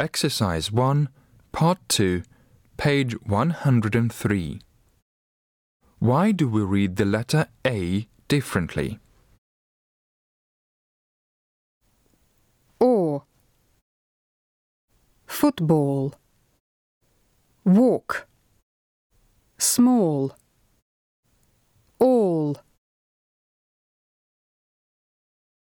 Exercise 1, Part 2, page 103. Why do we read the letter A differently? or football walk small